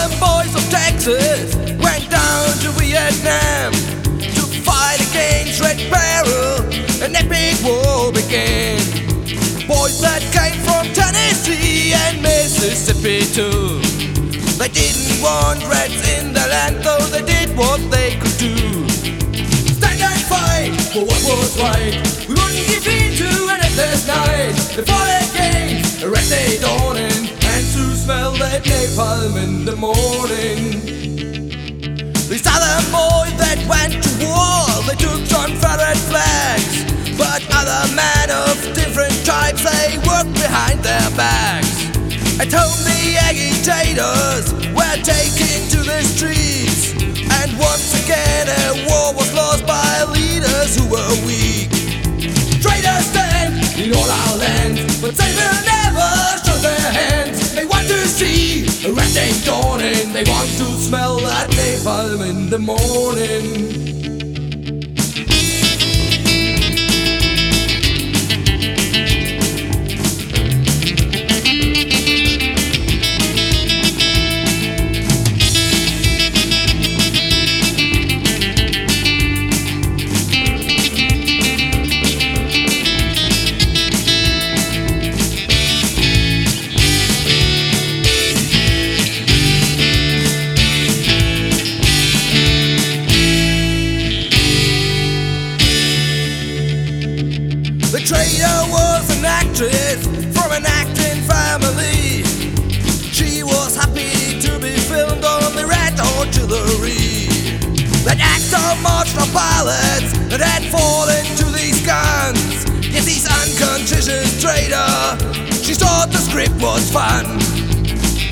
Southern boys of Texas went down to Vietnam to fight against Red Barrel. An epic war began. Boys that came from Tennessee and Mississippi too. They didn't want reds in the land, though they did what they could do. Stand and fight for what was right. We wouldn't give in to an endless night. They fought against a red to that napalm in the morning. These southern boys that went to war, they took Confederate flags. But other men of different types, they worked behind their backs. At home, the agitators were taken to the streets. And once again, a war was lost by leaders who were weak. Traitors stand in all our lands, but they red dawning. They want to smell that napalm in the morning. Traitor was an actress from an acting family. She was happy to be filmed on the Red Artillery. That actor marched on pilots that had fallen to these guns. Yes, he's unconscious traitor. She thought the script was fun.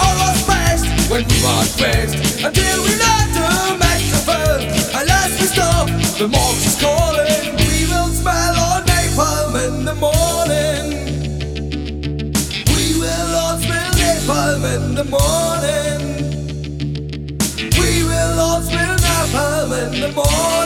All was best when we marched west until we learned to match the fun. Unless we stop, the morgue is calling. The morning. We will all smell napalm in the morning.